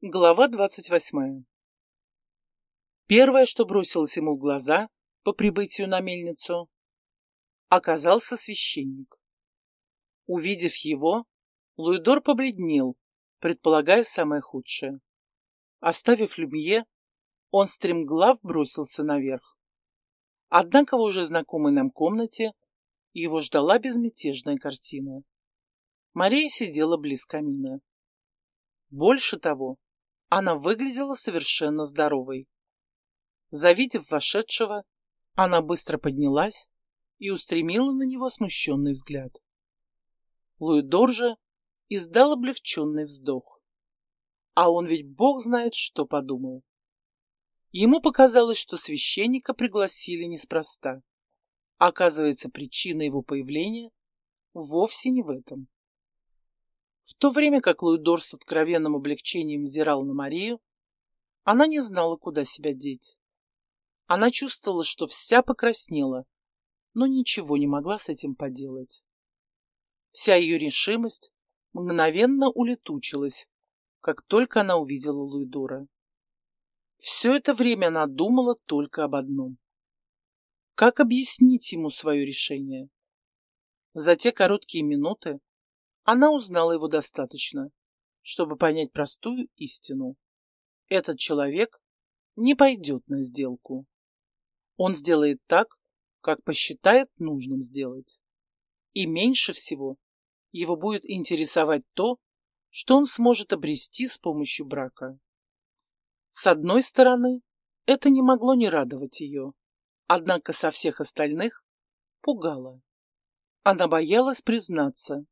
Глава двадцать восьмая Первое, что бросилось ему в глаза по прибытию на мельницу, оказался священник. Увидев его, Луидор побледнел, предполагая самое худшее. Оставив Люмье, он стремглав бросился наверх. Однако в уже знакомой нам комнате его ждала безмятежная картина. Мария сидела близ камина. Больше того, она выглядела совершенно здоровой. Завидев вошедшего, она быстро поднялась и устремила на него смущенный взгляд. Луидор же издал облегченный вздох. А он ведь бог знает, что подумал. Ему показалось, что священника пригласили неспроста. Оказывается, причина его появления вовсе не в этом. В то время как Луидор с откровенным облегчением взирал на Марию, она не знала, куда себя деть. Она чувствовала, что вся покраснела, но ничего не могла с этим поделать. Вся ее решимость мгновенно улетучилась, как только она увидела Луидора. Все это время она думала только об одном. Как объяснить ему свое решение? За те короткие минуты, она узнала его достаточно, чтобы понять простую истину. Этот человек не пойдет на сделку. Он сделает так, как посчитает нужным сделать. И меньше всего его будет интересовать то, что он сможет обрести с помощью брака. С одной стороны, это не могло не радовать ее, однако со всех остальных пугало. Она боялась признаться,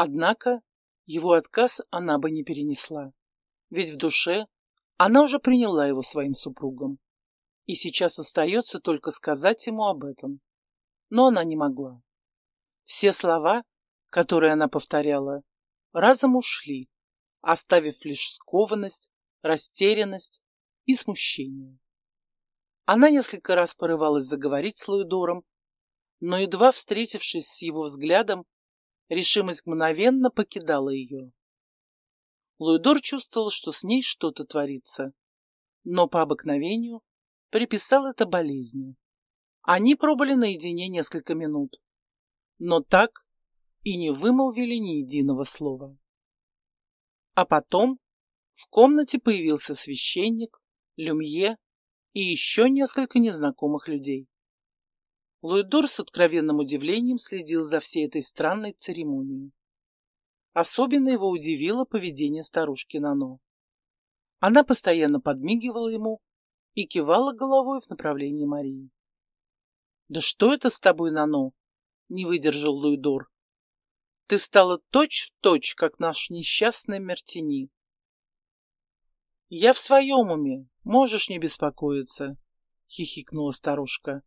Однако его отказ она бы не перенесла, ведь в душе она уже приняла его своим супругом. И сейчас остается только сказать ему об этом. Но она не могла. Все слова, которые она повторяла, разом ушли, оставив лишь скованность, растерянность и смущение. Она несколько раз порывалась заговорить с Луидором, но, едва встретившись с его взглядом, Решимость мгновенно покидала ее. Луидор чувствовал, что с ней что-то творится, но по обыкновению приписал это болезни. Они пробыли наедине несколько минут, но так и не вымолвили ни единого слова. А потом в комнате появился священник, Люмье и еще несколько незнакомых людей. Луидор с откровенным удивлением следил за всей этой странной церемонией. Особенно его удивило поведение старушки Нано. Она постоянно подмигивала ему и кивала головой в направлении Марии. «Да что это с тобой, Нано?» — не выдержал Луидор. «Ты стала точь-в-точь, точь, как наш несчастный Мертини». «Я в своем уме, можешь не беспокоиться», — хихикнула старушка.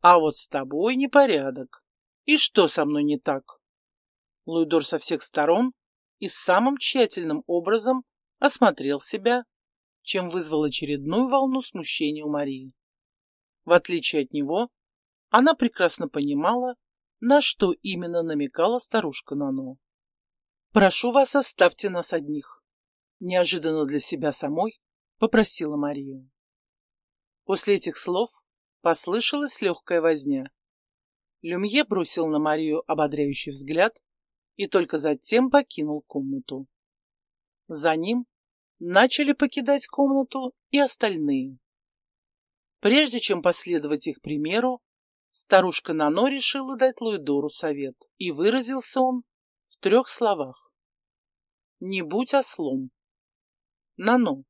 А вот с тобой непорядок. И что со мной не так? Луидор со всех сторон и самым тщательным образом осмотрел себя, чем вызвал очередную волну смущения у Марии. В отличие от него, она прекрасно понимала, на что именно намекала старушка Нано. «Прошу вас, оставьте нас одних», — неожиданно для себя самой попросила Мария. После этих слов Послышалась легкая возня. Люмье бросил на Марию ободряющий взгляд и только затем покинул комнату. За ним начали покидать комнату и остальные. Прежде чем последовать их примеру, старушка Нано решила дать Луидору совет, и выразился он в трех словах. «Не будь ослом. Нано,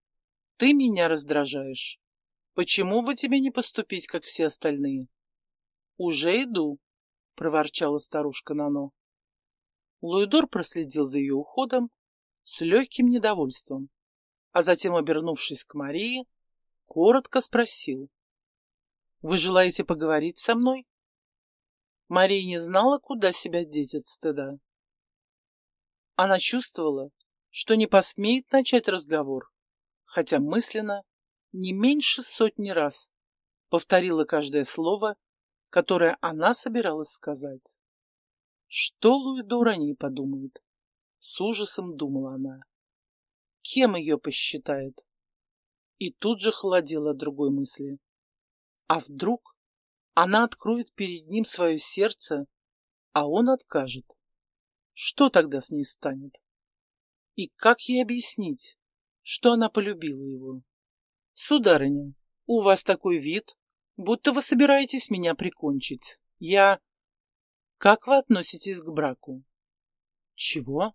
ты меня раздражаешь. Почему бы тебе не поступить, как все остальные? Уже иду, проворчала старушка Нано. Луидор проследил за ее уходом с легким недовольством, а затем, обернувшись к Марии, коротко спросил. «Вы желаете поговорить со мной?» Мария не знала, куда себя деть от стыда. Она чувствовала, что не посмеет начать разговор, хотя мысленно не меньше сотни раз повторила каждое слово, которое она собиралась сказать. Что Луидор о ней подумает? С ужасом думала она. кем ее посчитает. И тут же холодела другой мысли. А вдруг она откроет перед ним свое сердце, а он откажет? Что тогда с ней станет? И как ей объяснить, что она полюбила его? Сударыня, у вас такой вид, будто вы собираетесь меня прикончить. Я... Как вы относитесь к браку? Чего?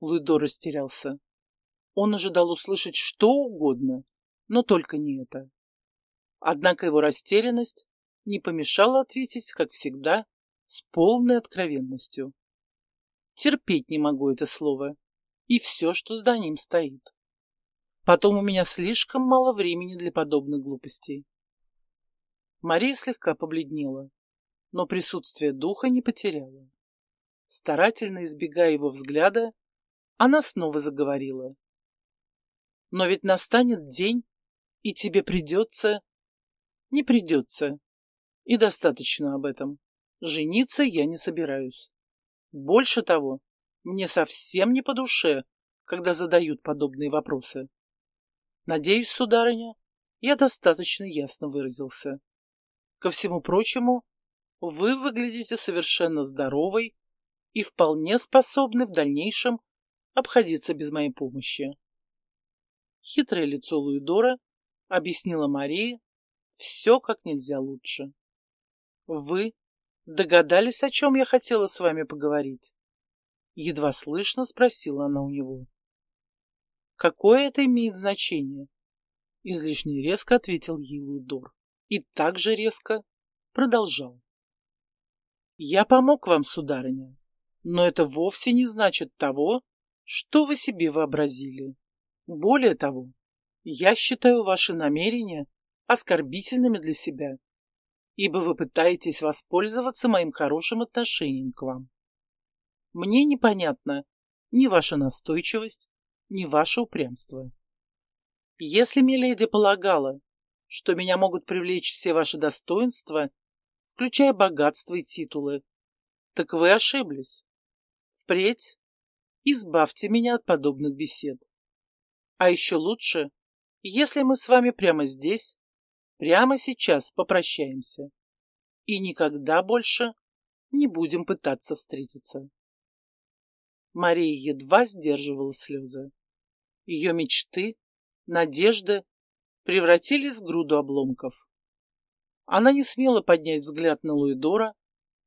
Луидо растерялся. Он ожидал услышать что угодно, но только не это. Однако его растерянность не помешала ответить, как всегда, с полной откровенностью. Терпеть не могу это слово и все, что за ним стоит. Потом у меня слишком мало времени для подобных глупостей. Мария слегка побледнела, но присутствие духа не потеряла. Старательно избегая его взгляда, она снова заговорила. Но ведь настанет день, и тебе придется... Не придется. И достаточно об этом. Жениться я не собираюсь. Больше того, мне совсем не по душе, когда задают подобные вопросы. Надеюсь, сударыня, я достаточно ясно выразился. Ко всему прочему, вы выглядите совершенно здоровой и вполне способны в дальнейшем обходиться без моей помощи. Хитрое лицо Луидора объяснила Марии все как нельзя лучше. Вы догадались, о чем я хотела с вами поговорить? Едва слышно спросила она у него. Какое это имеет значение? Излишне резко ответил ей Лудор. И так же резко продолжал. Я помог вам, сударыня, но это вовсе не значит того, что вы себе вообразили. Более того, я считаю ваши намерения оскорбительными для себя, ибо вы пытаетесь воспользоваться моим хорошим отношением к вам. Мне непонятно ни ваша настойчивость, ни ваше упрямство. Если Миледи полагала, что меня могут привлечь все ваши достоинства, включая богатство и титулы, так вы ошиблись. Впредь избавьте меня от подобных бесед. А еще лучше, если мы с вами прямо здесь, прямо сейчас попрощаемся и никогда больше не будем пытаться встретиться. Мария едва сдерживала слезы. Ее мечты, надежды превратились в груду обломков. Она не смела поднять взгляд на Луидора,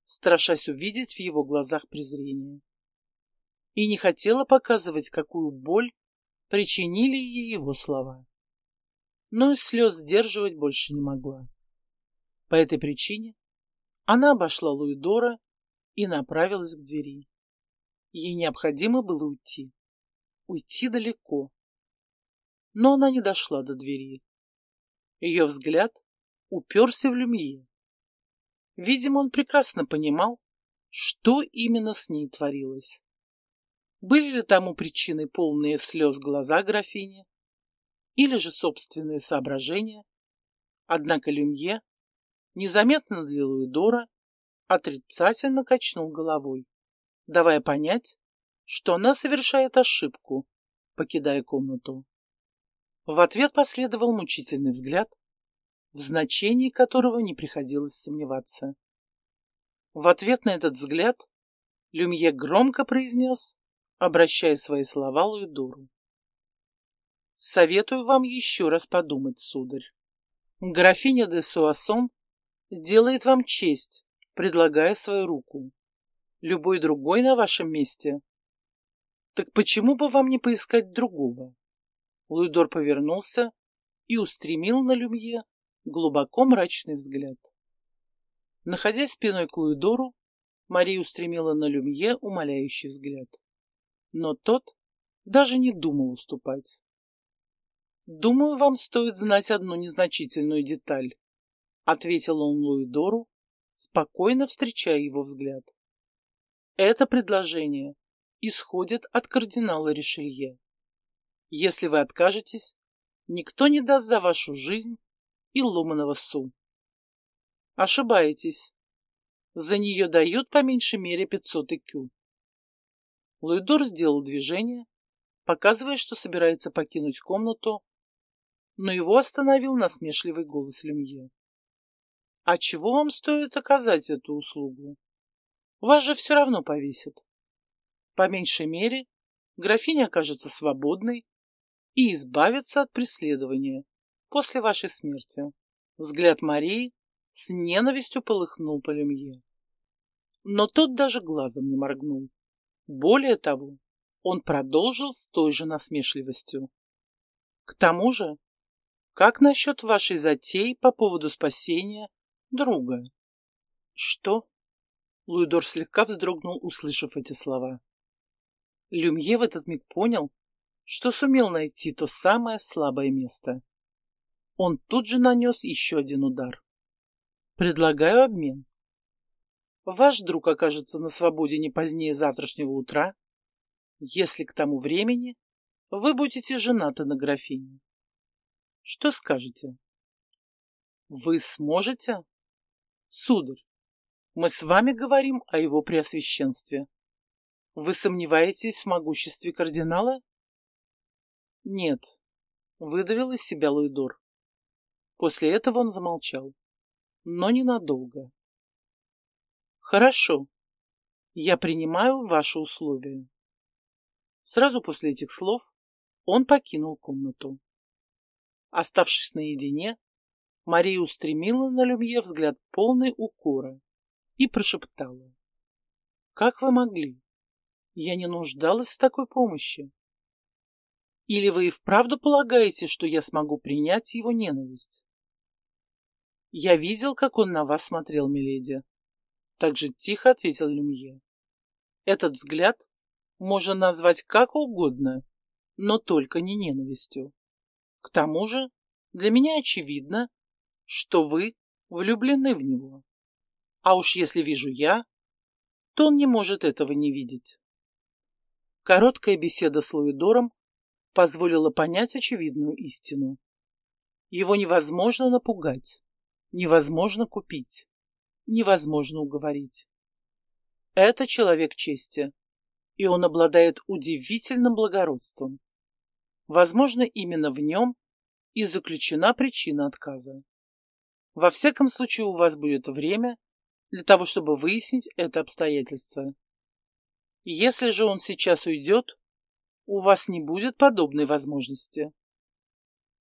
страшась увидеть в его глазах презрение. И не хотела показывать, какую боль причинили ей его слова. Но и слез сдерживать больше не могла. По этой причине она обошла Луидора и направилась к двери. Ей необходимо было уйти. Уйти далеко. Но она не дошла до двери. Ее взгляд уперся в Люмье. Видимо, он прекрасно понимал, что именно с ней творилось. Были ли тому причиной полные слез глаза графини, или же собственные соображения? Однако Люмье, незаметно для Луидора, отрицательно качнул головой давая понять, что она совершает ошибку, покидая комнату. В ответ последовал мучительный взгляд, в значении которого не приходилось сомневаться. В ответ на этот взгляд Люмье громко произнес, обращая свои слова Луидору. «Советую вам еще раз подумать, сударь. Графиня де Суассон делает вам честь, предлагая свою руку любой другой на вашем месте. Так почему бы вам не поискать другого? Луидор повернулся и устремил на Люмье глубоко мрачный взгляд. Находясь спиной к Луидору, Мария устремила на Люмье умоляющий взгляд. Но тот даже не думал уступать. «Думаю, вам стоит знать одну незначительную деталь», — ответил он Луидору, спокойно встречая его взгляд. Это предложение исходит от кардинала Ришелье. Если вы откажетесь, никто не даст за вашу жизнь и ломаного су. Ошибаетесь. За нее дают по меньшей мере 500 икю. Луидор сделал движение, показывая, что собирается покинуть комнату, но его остановил насмешливый голос Люмье. «А чего вам стоит оказать эту услугу? Вас же все равно повесят. По меньшей мере, графиня окажется свободной и избавится от преследования после вашей смерти». Взгляд Марии с ненавистью полыхнул по Люмье. Но тот даже глазом не моргнул. Более того, он продолжил с той же насмешливостью. К тому же, как насчет вашей затеи по поводу спасения друга? Что? Луидор слегка вздрогнул, услышав эти слова. Люмье в этот миг понял, что сумел найти то самое слабое место. Он тут же нанес еще один удар. Предлагаю обмен. Ваш друг окажется на свободе не позднее завтрашнего утра, если к тому времени вы будете женаты на графине. Что скажете? Вы сможете? Сударь, мы с вами говорим о его преосвященстве. Вы сомневаетесь в могуществе кардинала? Нет, выдавил из себя Луидор. После этого он замолчал, но ненадолго. Хорошо. Я принимаю ваши условия. Сразу после этих слов он покинул комнату. Оставшись наедине, Мария устремила на Люмье взгляд полный укора и прошептала. «Как вы могли? Я не нуждалась в такой помощи. Или вы и вправду полагаете, что я смогу принять его ненависть?» «Я видел, как он на вас смотрел, миледи», так же тихо ответил Люмье. Этот взгляд можно назвать как угодно, но только не ненавистью. К тому же, для меня очевидно, что вы влюблены в него. А уж если вижу я, то он не может этого не видеть. Короткая беседа с Луидором позволила понять очевидную истину. Его невозможно напугать, невозможно купить невозможно уговорить. Это человек чести, и он обладает удивительным благородством. Возможно, именно в нем и заключена причина отказа. Во всяком случае, у вас будет время для того, чтобы выяснить это обстоятельство. Если же он сейчас уйдет, у вас не будет подобной возможности.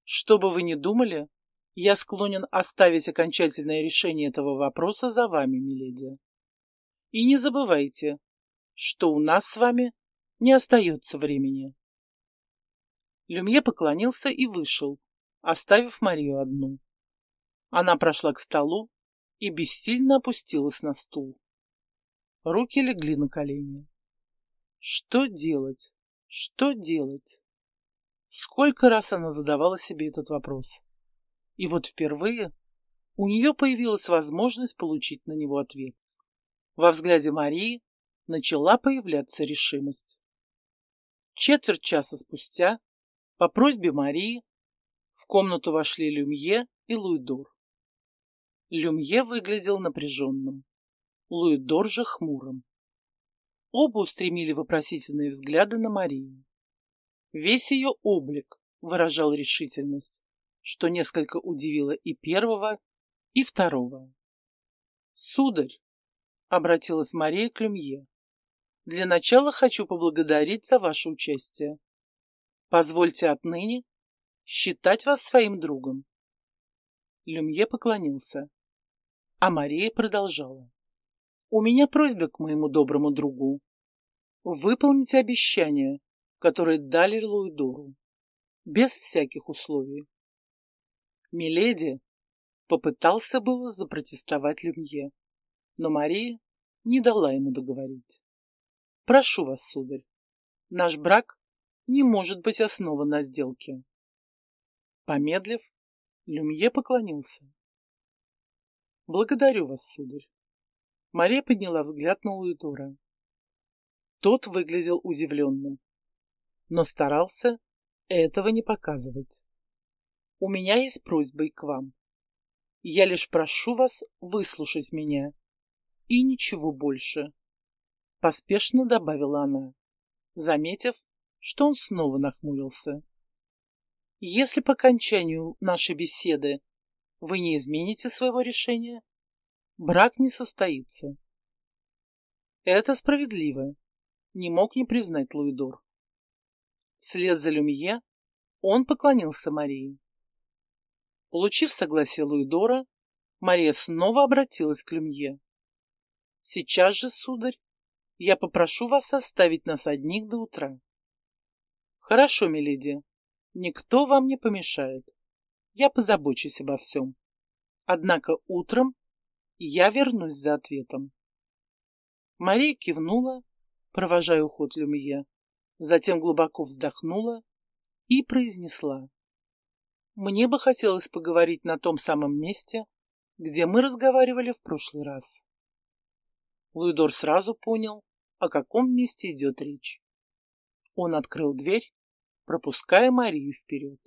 Что бы вы ни думали, я склонен оставить окончательное решение этого вопроса за вами, миледи. И не забывайте, что у нас с вами не остается времени. Люмье поклонился и вышел, оставив Марию одну. Она прошла к столу и бессильно опустилась на стул. Руки легли на колени. Что делать? Что делать? Сколько раз она задавала себе этот вопрос. И вот впервые у нее появилась возможность получить на него ответ. Во взгляде Марии начала появляться решимость. Четверть часа спустя, по просьбе Марии, в комнату вошли Люмье и Луидор. Люмье выглядел напряженным, Луидор же хмурым. Оба устремили вопросительные взгляды на Марию. Весь ее облик выражал решительность, что несколько удивило и первого, и второго. «Сударь», — обратилась Мария к Люмье, — «для начала хочу поблагодарить за ваше участие. Позвольте отныне считать вас своим другом». Люмье поклонился, а Мария продолжала. «У меня просьба к моему доброму другу. Выполните обещание, которое дали Луидору, без всяких условий. Миледи попытался было запротестовать Люмье, но Мария не дала ему договорить. Прошу вас, сударь, наш брак не может быть основан на сделке. Помедлив, Люмье поклонился. Благодарю вас, сударь. Мария подняла взгляд на Луидора. Тот выглядел удивленным, но старался этого не показывать. У меня есть просьба и к вам. Я лишь прошу вас выслушать меня. И ничего больше. Поспешно добавила она, заметив, что он снова нахмурился. Если по окончанию нашей беседы вы не измените своего решения, брак не состоится. Это справедливо, не мог не признать Луидор. Вслед за Люмье он поклонился Марии. Получив согласие Луидора, Мария снова обратилась к Люмье. «Сейчас же, сударь, я попрошу вас оставить нас одних до утра». «Хорошо, миледи, Никто вам не помешает. Я позабочусь обо всем. Однако утром я вернусь за ответом. Мария кивнула, провожая уход Люмье, затем глубоко вздохнула и произнесла. Мне бы хотелось поговорить на том самом месте, где мы разговаривали в прошлый раз. Луидор сразу понял, о каком месте идет речь. Он открыл дверь пропуская Марию вперед.